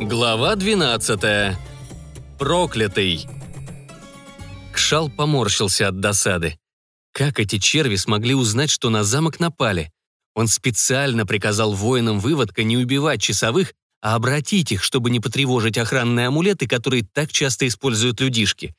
Глава 12. Проклятый. Кшал поморщился от досады. Как эти черви смогли узнать, что на замок напали? Он специально приказал воинам выводка не убивать часовых, а обратить их, чтобы не потревожить охранные амулеты, которые так часто используют людишки.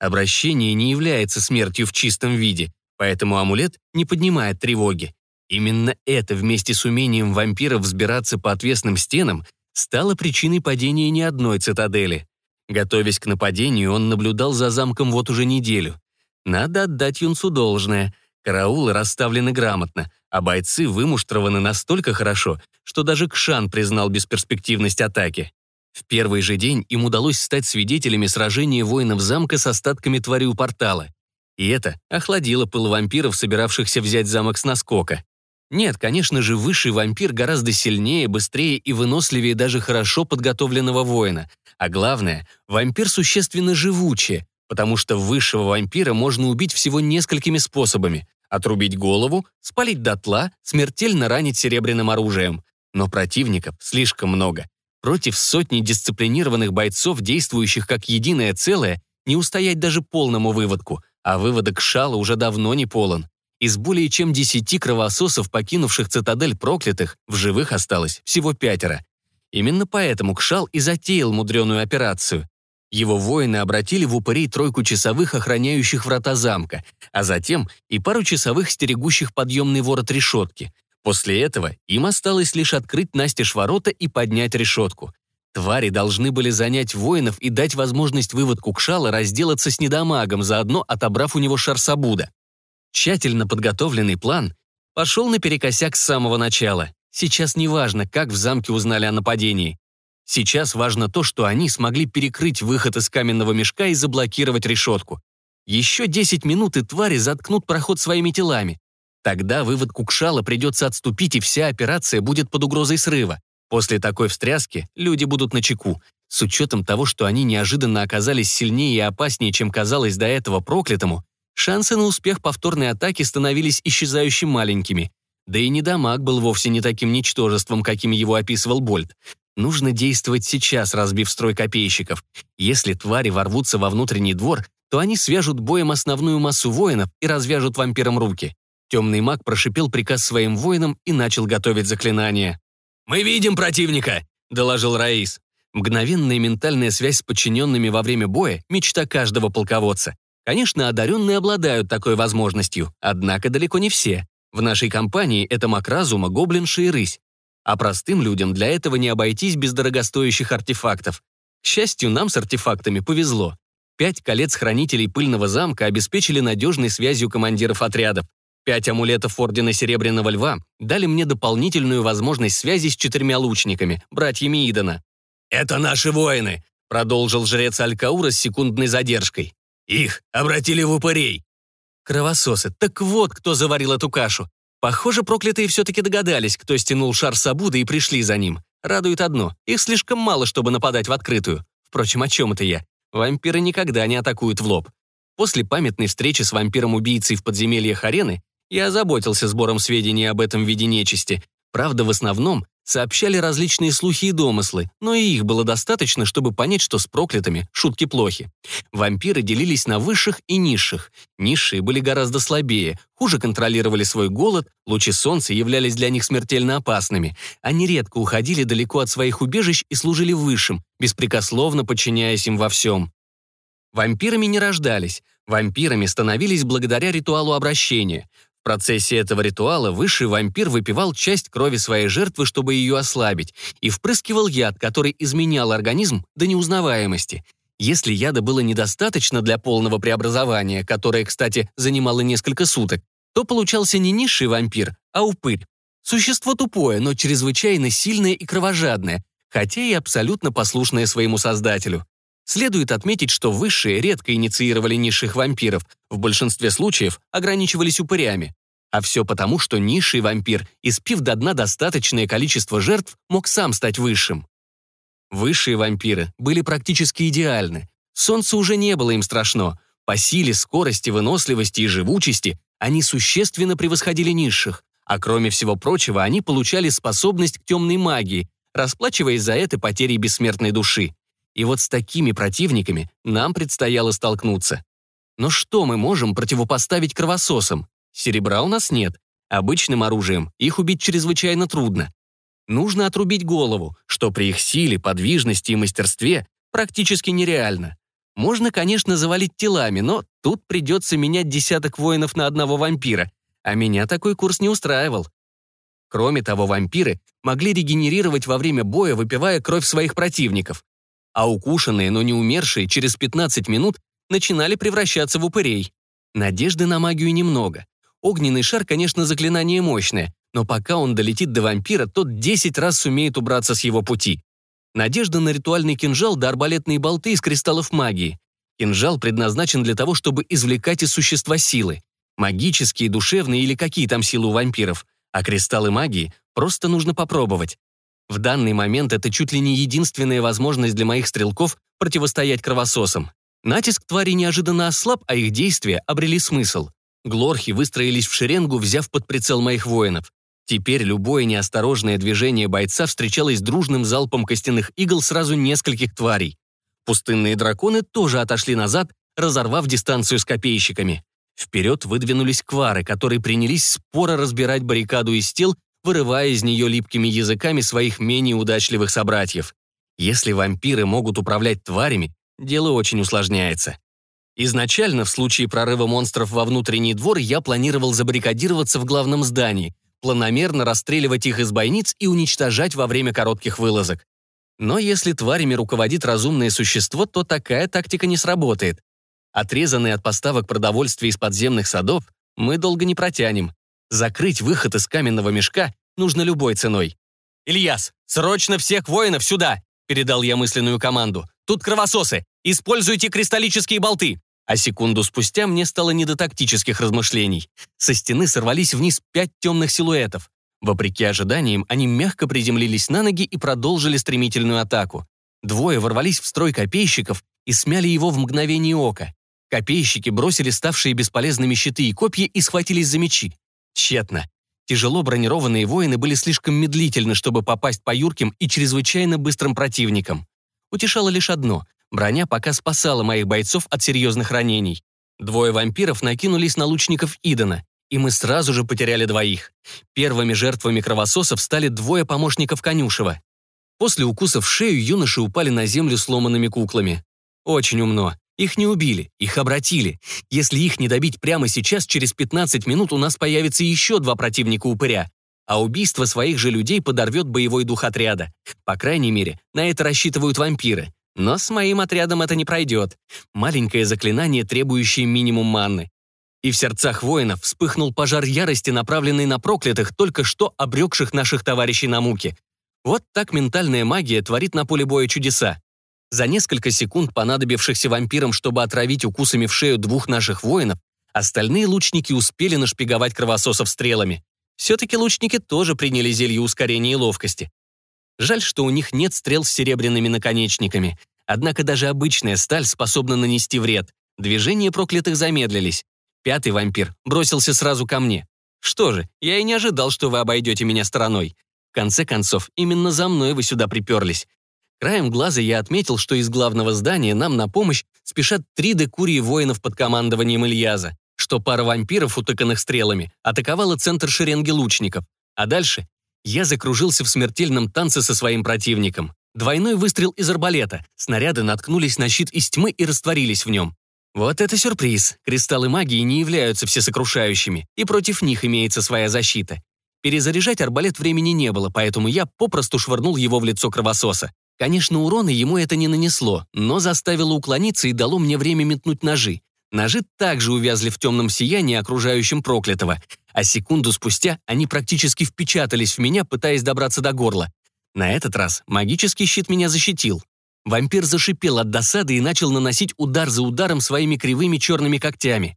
Обращение не является смертью в чистом виде, поэтому амулет не поднимает тревоги. Именно это вместе с умением вампиров взбираться по отвесным стенам стало причиной падения не одной цитадели. Готовясь к нападению, он наблюдал за замком вот уже неделю. Надо отдать юнцу должное. Караулы расставлены грамотно, а бойцы вымуштрованы настолько хорошо, что даже Кшан признал бесперспективность атаки. В первый же день им удалось стать свидетелями сражения воинов замка с остатками твари у портала. И это охладило пыл вампиров, собиравшихся взять замок с наскока. Нет, конечно же, высший вампир гораздо сильнее, быстрее и выносливее даже хорошо подготовленного воина. А главное, вампир существенно живучее, потому что высшего вампира можно убить всего несколькими способами. Отрубить голову, спалить дотла, смертельно ранить серебряным оружием. Но противников слишком много. Против сотни дисциплинированных бойцов, действующих как единое целое, не устоять даже полному выводку, а выводок Шала уже давно не полон. Из более чем десяти кровососов, покинувших цитадель проклятых, в живых осталось всего пятеро. Именно поэтому Кшал и затеял мудреную операцию. Его воины обратили в упырей тройку часовых, охраняющих врата замка, а затем и пару часовых, стерегущих подъемный ворот решетки. После этого им осталось лишь открыть настежь ворота и поднять решетку. Твари должны были занять воинов и дать возможность выводку Кшала разделаться с недомагом, заодно отобрав у него шар Сабуда. Тщательно подготовленный план пошел наперекосяк с самого начала. Сейчас не важно, как в замке узнали о нападении. Сейчас важно то, что они смогли перекрыть выход из каменного мешка и заблокировать решетку. Еще 10 минут и твари заткнут проход своими телами. Тогда вывод Кукшала придется отступить, и вся операция будет под угрозой срыва. После такой встряски люди будут на чеку. С учетом того, что они неожиданно оказались сильнее и опаснее, чем казалось до этого проклятому, Шансы на успех повторной атаки становились исчезающе маленькими. Да и недомаг был вовсе не таким ничтожеством, каким его описывал Больт. Нужно действовать сейчас, разбив строй копейщиков. Если твари ворвутся во внутренний двор, то они свяжут боем основную массу воинов и развяжут вампирам руки. Темный маг прошипел приказ своим воинам и начал готовить заклинание. «Мы видим противника!» — доложил Раис. Мгновенная ментальная связь с подчиненными во время боя — мечта каждого полководца. Конечно, одаренные обладают такой возможностью, однако далеко не все. В нашей компании это маг разума, гоблинша и рысь. А простым людям для этого не обойтись без дорогостоящих артефактов. К счастью, нам с артефактами повезло. Пять колец-хранителей пыльного замка обеспечили надежной связью командиров отрядов. Пять амулетов Ордена Серебряного Льва дали мне дополнительную возможность связи с четырьмя лучниками, братьями Идана. «Это наши воины», — продолжил жрец Алькаура с секундной задержкой. Их обратили в упырей. Кровососы, так вот кто заварил эту кашу. Похоже, проклятые все-таки догадались, кто стянул шар Сабуда и пришли за ним. Радует одно, их слишком мало, чтобы нападать в открытую. Впрочем, о чем это я? Вампиры никогда не атакуют в лоб. После памятной встречи с вампиром-убийцей в подземельях арены я озаботился сбором сведений об этом виде нечисти. Правда, в основном сообщали различные слухи и домыслы, но и их было достаточно, чтобы понять, что с проклятыми шутки плохи. Вампиры делились на высших и низших. Низшие были гораздо слабее, хуже контролировали свой голод, лучи солнца являлись для них смертельно опасными. Они редко уходили далеко от своих убежищ и служили высшим, беспрекословно подчиняясь им во всем. Вампирами не рождались, вампирами становились благодаря ритуалу обращения. В процессе этого ритуала высший вампир выпивал часть крови своей жертвы, чтобы ее ослабить, и впрыскивал яд, который изменял организм до неузнаваемости. Если яда было недостаточно для полного преобразования, которое, кстати, занимало несколько суток, то получался не низший вампир, а упырь. Существо тупое, но чрезвычайно сильное и кровожадное, хотя и абсолютно послушное своему создателю. Следует отметить, что высшие редко инициировали низших вампиров, в большинстве случаев ограничивались упырями. А все потому, что низший вампир, испив до дна достаточное количество жертв, мог сам стать высшим. Высшие вампиры были практически идеальны. Солнце уже не было им страшно. По силе, скорости, выносливости и живучести они существенно превосходили низших. А кроме всего прочего, они получали способность к темной магии, расплачиваясь за это потерей бессмертной души. И вот с такими противниками нам предстояло столкнуться. Но что мы можем противопоставить кровососам? Серебра у нас нет. Обычным оружием их убить чрезвычайно трудно. Нужно отрубить голову, что при их силе, подвижности и мастерстве практически нереально. Можно, конечно, завалить телами, но тут придется менять десяток воинов на одного вампира, а меня такой курс не устраивал. Кроме того, вампиры могли регенерировать во время боя, выпивая кровь своих противников. А укушенные, но не умершие, через 15 минут начинали превращаться в упырей. Надежды на магию немного. Огненный шар, конечно, заклинание мощное, но пока он долетит до вампира, тот 10 раз сумеет убраться с его пути. Надежда на ритуальный кинжал да арбалетные болты из кристаллов магии. Кинжал предназначен для того, чтобы извлекать из существа силы. Магические, душевные или какие там силы у вампиров. А кристаллы магии просто нужно попробовать. В данный момент это чуть ли не единственная возможность для моих стрелков противостоять кровососам. Натиск твари неожиданно ослаб, а их действия обрели смысл. Глорхи выстроились в шеренгу, взяв под прицел моих воинов. Теперь любое неосторожное движение бойца встречалось дружным залпом костяных игл сразу нескольких тварей. Пустынные драконы тоже отошли назад, разорвав дистанцию с копейщиками. Вперед выдвинулись квары, которые принялись споро разбирать баррикаду из тел, вырывая из нее липкими языками своих менее удачливых собратьев. Если вампиры могут управлять тварями, дело очень усложняется. Изначально, в случае прорыва монстров во внутренний двор, я планировал забаррикадироваться в главном здании, планомерно расстреливать их из бойниц и уничтожать во время коротких вылазок. Но если тварями руководит разумное существо, то такая тактика не сработает. Отрезанные от поставок продовольствия из подземных садов, мы долго не протянем. Закрыть выход из каменного мешка нужно любой ценой. «Ильяс, срочно всех воинов сюда!» — передал я мысленную команду. «Тут кровососы! Используйте кристаллические болты!» А секунду спустя мне стало не до тактических размышлений. Со стены сорвались вниз пять темных силуэтов. Вопреки ожиданиям, они мягко приземлились на ноги и продолжили стремительную атаку. Двое ворвались в строй копейщиков и смяли его в мгновение ока. Копейщики бросили ставшие бесполезными щиты и копья и схватились за мечи. Тщетно. Тяжело бронированные воины были слишком медлительны, чтобы попасть по юрким и чрезвычайно быстрым противникам. Утешало лишь одно Броня пока спасала моих бойцов от серьезных ранений. Двое вампиров накинулись на лучников Идена, и мы сразу же потеряли двоих. Первыми жертвами кровососов стали двое помощников Конюшева. После укуса в шею юноши упали на землю сломанными куклами. Очень умно. Их не убили, их обратили. Если их не добить прямо сейчас, через 15 минут у нас появится еще два противника-упыря. А убийство своих же людей подорвет боевой дух отряда. По крайней мере, на это рассчитывают вампиры. Но с моим отрядом это не пройдет. Маленькое заклинание, требующее минимум манны. И в сердцах воинов вспыхнул пожар ярости, направленный на проклятых, только что обрекших наших товарищей на муки. Вот так ментальная магия творит на поле боя чудеса. За несколько секунд, понадобившихся вампирам, чтобы отравить укусами в шею двух наших воинов, остальные лучники успели нашпиговать кровососов стрелами. Все-таки лучники тоже приняли зелье ускорения и ловкости. Жаль, что у них нет стрел с серебряными наконечниками. Однако даже обычная сталь способна нанести вред. Движения проклятых замедлились. Пятый вампир бросился сразу ко мне. Что же, я и не ожидал, что вы обойдете меня стороной. В конце концов, именно за мной вы сюда приперлись. Краем глаза я отметил, что из главного здания нам на помощь спешат три декурии воинов под командованием Ильяза, что пара вампиров, утыканных стрелами, атаковала центр шеренги лучников, а дальше я закружился в смертельном танце со своим противником. Двойной выстрел из арбалета. Снаряды наткнулись на щит из тьмы и растворились в нем. Вот это сюрприз. Кристаллы магии не являются всесокрушающими, и против них имеется своя защита. Перезаряжать арбалет времени не было, поэтому я попросту швырнул его в лицо кровососа. Конечно, урона ему это не нанесло, но заставило уклониться и дало мне время метнуть ножи. Ножи также увязли в темном сиянии, окружающем проклятого, а секунду спустя они практически впечатались в меня, пытаясь добраться до горла. На этот раз магический щит меня защитил. Вампир зашипел от досады и начал наносить удар за ударом своими кривыми черными когтями.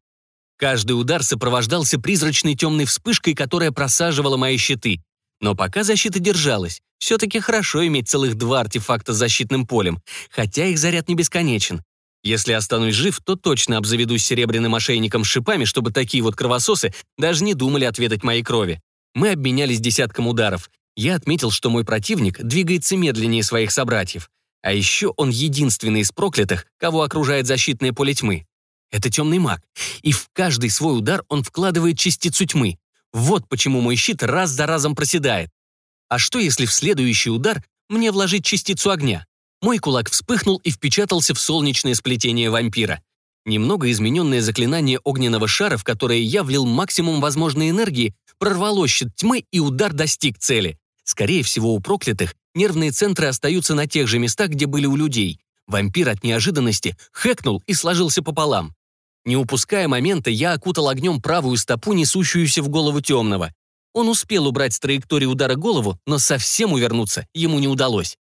Каждый удар сопровождался призрачной темной вспышкой, которая просаживала мои щиты. Но пока защита держалась, все-таки хорошо иметь целых два артефакта с защитным полем, хотя их заряд не бесконечен. Если останусь жив, то точно обзаведусь серебряным ошейником с шипами, чтобы такие вот кровососы даже не думали отведать моей крови. Мы обменялись десятком ударов. Я отметил, что мой противник двигается медленнее своих собратьев. А еще он единственный из проклятых, кого окружает защитное поле тьмы. Это темный маг. И в каждый свой удар он вкладывает частицу тьмы. Вот почему мой щит раз за разом проседает. А что, если в следующий удар мне вложить частицу огня? Мой кулак вспыхнул и впечатался в солнечное сплетение вампира. Немного измененное заклинание огненного шара, в которое я влил максимум возможной энергии, прорвало щит тьмы, и удар достиг цели. Скорее всего, у проклятых нервные центры остаются на тех же местах, где были у людей. Вампир от неожиданности хэкнул и сложился пополам. Не упуская момента, я окутал огнем правую стопу, несущуюся в голову темного. Он успел убрать с траектории удара голову, но совсем увернуться ему не удалось.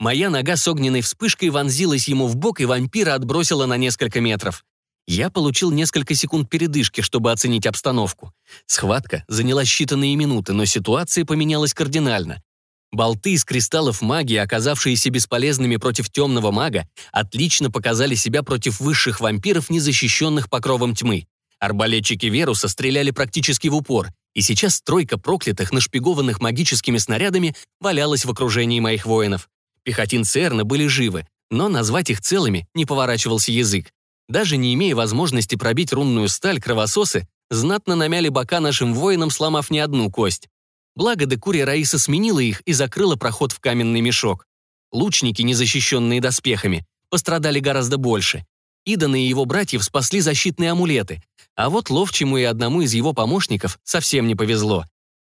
Моя нога с огненной вспышкой вонзилась ему в бок, и вампира отбросила на несколько метров. Я получил несколько секунд передышки, чтобы оценить обстановку. Схватка заняла считанные минуты, но ситуация поменялась кардинально. Болты из кристаллов магии, оказавшиеся бесполезными против темного мага, отлично показали себя против высших вампиров, незащищенных покровом тьмы. Арбалетчики Веруса стреляли практически в упор, и сейчас тройка проклятых, нашпигованных магическими снарядами, валялась в окружении моих воинов. Пехотинцы Эрна были живы, но назвать их целыми не поворачивался язык. Даже не имея возможности пробить рунную сталь, кровососы знатно намяли бока нашим воинам, сломав не одну кость. Благо Декурия Раиса сменила их и закрыла проход в каменный мешок. Лучники, незащищенные доспехами, пострадали гораздо больше. Идан и его братьев спасли защитные амулеты, а вот Ловчему и одному из его помощников совсем не повезло.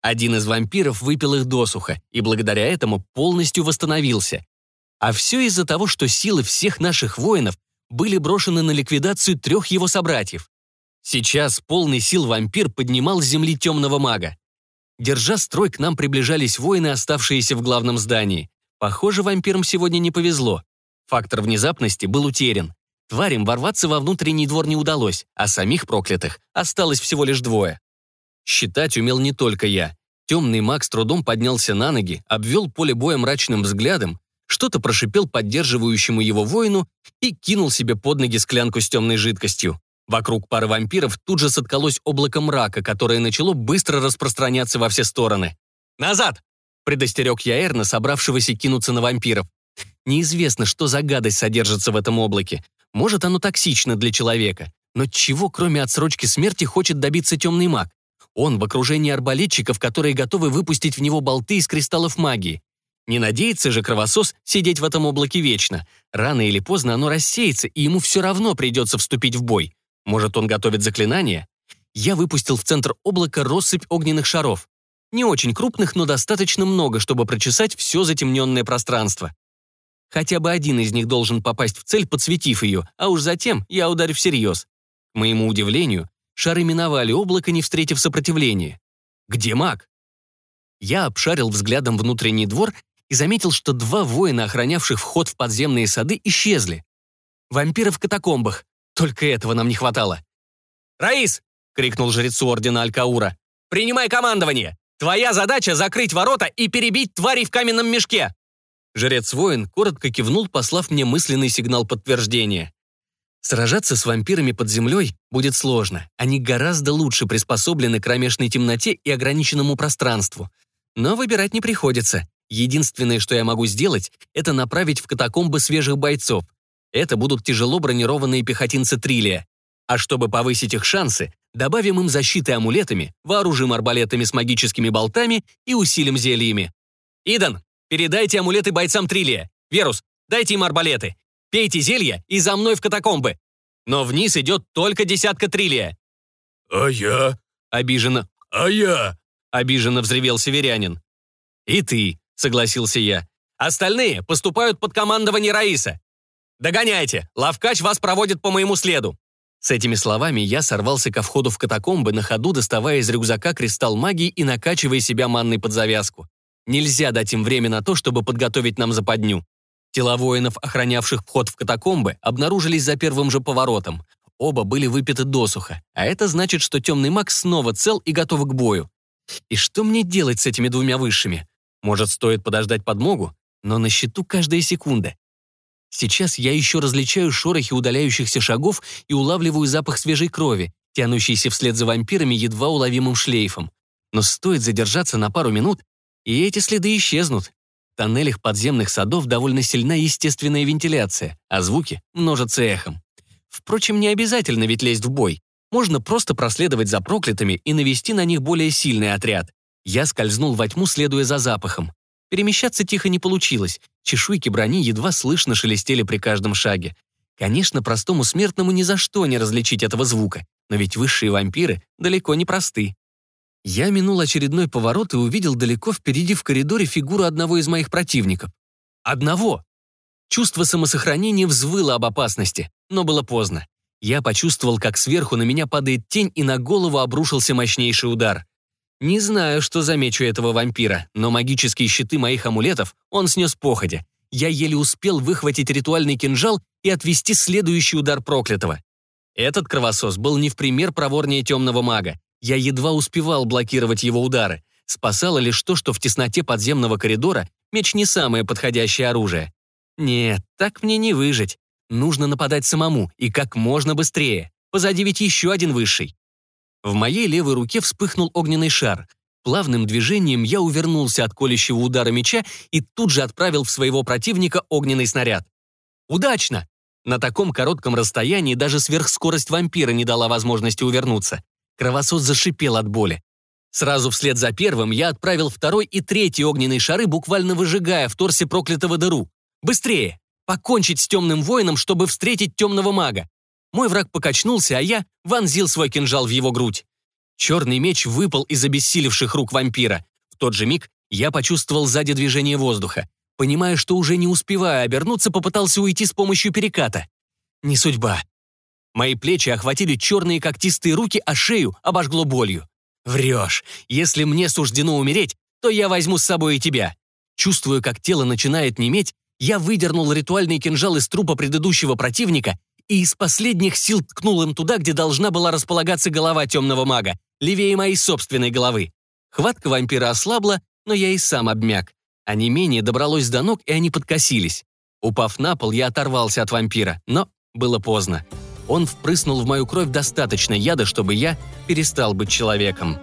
Один из вампиров выпил их досуха и благодаря этому полностью восстановился. А все из-за того, что силы всех наших воинов были брошены на ликвидацию трех его собратьев. Сейчас полный сил вампир поднимал с земли темного мага. Держа строй, к нам приближались воины, оставшиеся в главном здании. Похоже, вампирам сегодня не повезло. Фактор внезапности был утерян. Тварям ворваться во внутренний двор не удалось, а самих проклятых осталось всего лишь двое. Считать умел не только я. Темный маг с трудом поднялся на ноги, обвел поле боя мрачным взглядом, что-то прошипел поддерживающему его воину и кинул себе под ноги склянку с темной жидкостью. Вокруг пары вампиров тут же соткалось облако мрака, которое начало быстро распространяться во все стороны. «Назад!» — предостерег я Эрна, собравшегося кинуться на вампиров. Неизвестно, что за гадость содержится в этом облаке. Может, оно токсично для человека. Но чего, кроме отсрочки смерти, хочет добиться темный маг? Он в окружении арбалетчиков, которые готовы выпустить в него болты из кристаллов магии. Не надеется же кровосос сидеть в этом облаке вечно. Рано или поздно оно рассеется, и ему все равно придется вступить в бой. Может, он готовит заклинание? Я выпустил в центр облака россыпь огненных шаров. Не очень крупных, но достаточно много, чтобы прочесать все затемненное пространство. Хотя бы один из них должен попасть в цель, подсветив ее, а уж затем я ударю всерьез. К моему удивлению, шары миновали облако, не встретив сопротивления. Где маг? Я обшарил взглядом внутренний двор и заметил, что два воина, охранявших вход в подземные сады, исчезли. Вампиры в катакомбах. Только этого нам не хватало. «Раис!» — крикнул жрецу ордена Алькаура. «Принимай командование! Твоя задача — закрыть ворота и перебить тварей в каменном мешке!» Жрец-воин коротко кивнул, послав мне мысленный сигнал подтверждения. Сражаться с вампирами под землей будет сложно. Они гораздо лучше приспособлены к кромешной темноте и ограниченному пространству. Но выбирать не приходится. Единственное, что я могу сделать, это направить в катакомбы свежих бойцов. Это будут тяжело бронированные пехотинцы Трилия. А чтобы повысить их шансы, добавим им защиты амулетами, вооружим арбалетами с магическими болтами и усилим зельями. «Идан, передайте амулеты бойцам Трилия. Верус, дайте им арбалеты. Пейте зелья и за мной в катакомбы. Но вниз идет только десятка Трилия». «А я?» — обиженно. «А я?» — обиженно взревел северянин. «И ты», — согласился я. «Остальные поступают под командование Раиса. «Догоняйте! Лавкач вас проводит по моему следу!» С этими словами я сорвался ко входу в катакомбы, на ходу доставая из рюкзака кристалл магии и накачивая себя манной под завязку. Нельзя дать им время на то, чтобы подготовить нам западню. Тела воинов, охранявших вход в катакомбы, обнаружились за первым же поворотом. Оба были выпиты досуха, а это значит, что темный маг снова цел и готов к бою. И что мне делать с этими двумя высшими? Может, стоит подождать подмогу? Но на счету каждая секунда. Сейчас я еще различаю шорохи удаляющихся шагов и улавливаю запах свежей крови, тянущийся вслед за вампирами едва уловимым шлейфом. Но стоит задержаться на пару минут, и эти следы исчезнут. В тоннелях подземных садов довольно сильна естественная вентиляция, а звуки множатся эхом. Впрочем, не обязательно ведь лезть в бой. Можно просто проследовать за проклятыми и навести на них более сильный отряд. Я скользнул во тьму, следуя за запахом. Перемещаться тихо не получилось. Чешуйки брони едва слышно шелестели при каждом шаге. Конечно, простому смертному ни за что не различить этого звука, но ведь высшие вампиры далеко не просты. Я минул очередной поворот и увидел далеко впереди в коридоре фигуру одного из моих противников. Одного! Чувство самосохранения взвыло об опасности, но было поздно. Я почувствовал, как сверху на меня падает тень, и на голову обрушился мощнейший удар. Не знаю, что замечу этого вампира, но магические щиты моих амулетов он снес походя. Я еле успел выхватить ритуальный кинжал и отвести следующий удар проклятого. Этот кровосос был не в пример проворнее темного мага. Я едва успевал блокировать его удары. Спасало лишь то, что в тесноте подземного коридора меч не самое подходящее оружие. Нет, так мне не выжить. Нужно нападать самому, и как можно быстрее. Позади ведь еще один высший. В моей левой руке вспыхнул огненный шар. Плавным движением я увернулся от колющего удара меча и тут же отправил в своего противника огненный снаряд. Удачно! На таком коротком расстоянии даже сверхскорость вампира не дала возможности увернуться. Кровосос зашипел от боли. Сразу вслед за первым я отправил второй и третий огненные шары, буквально выжигая в торсе проклятого дыру. Быстрее! Покончить с темным воином, чтобы встретить темного мага. Мой враг покачнулся, а я вонзил свой кинжал в его грудь. Черный меч выпал из обессилевших рук вампира. В тот же миг я почувствовал сзади движение воздуха. Понимая, что уже не успевая обернуться, попытался уйти с помощью переката. Не судьба. Мои плечи охватили черные когтистые руки, а шею обожгло болью. Врешь. Если мне суждено умереть, то я возьму с собой и тебя. Чувствуя, как тело начинает неметь, я выдернул ритуальный кинжал из трупа предыдущего противника и из последних сил ткнул им туда, где должна была располагаться голова темного мага, левее моей собственной головы. Хватка вампира ослабла, но я и сам обмяк. А не менее добралось до ног, и они подкосились. Упав на пол, я оторвался от вампира, но было поздно. Он впрыснул в мою кровь достаточно яда, чтобы я перестал быть человеком.